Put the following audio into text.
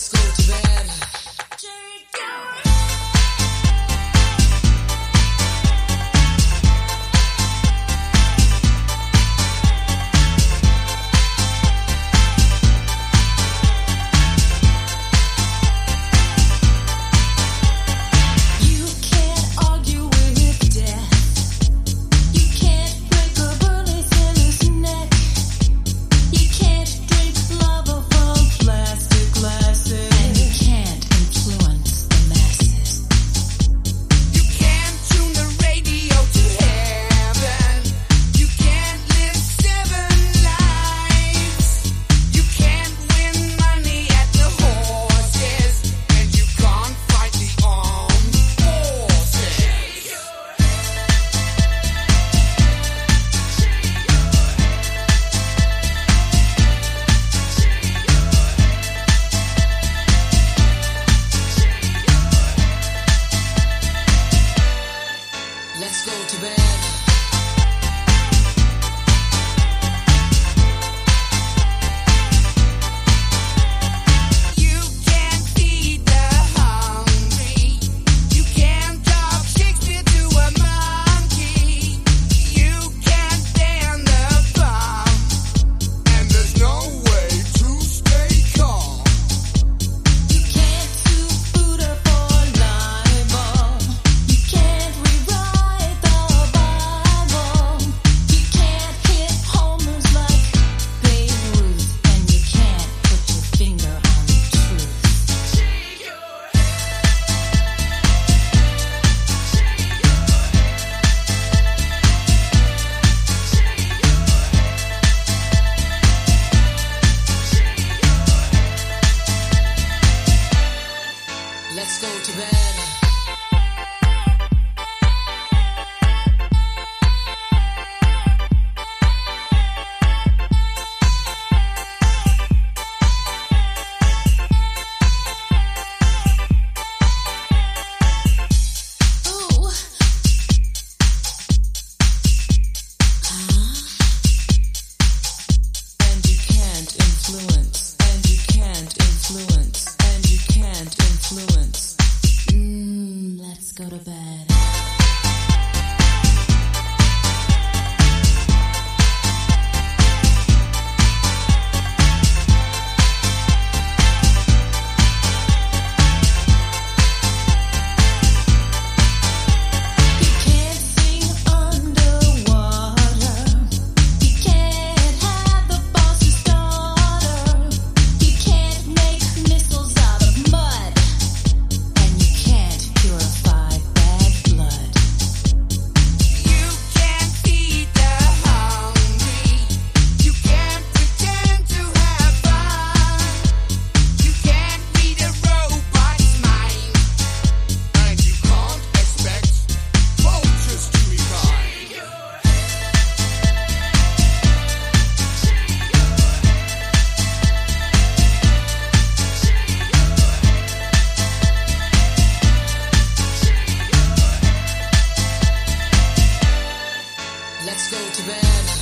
school to bed. Go to bed. let's go to bed.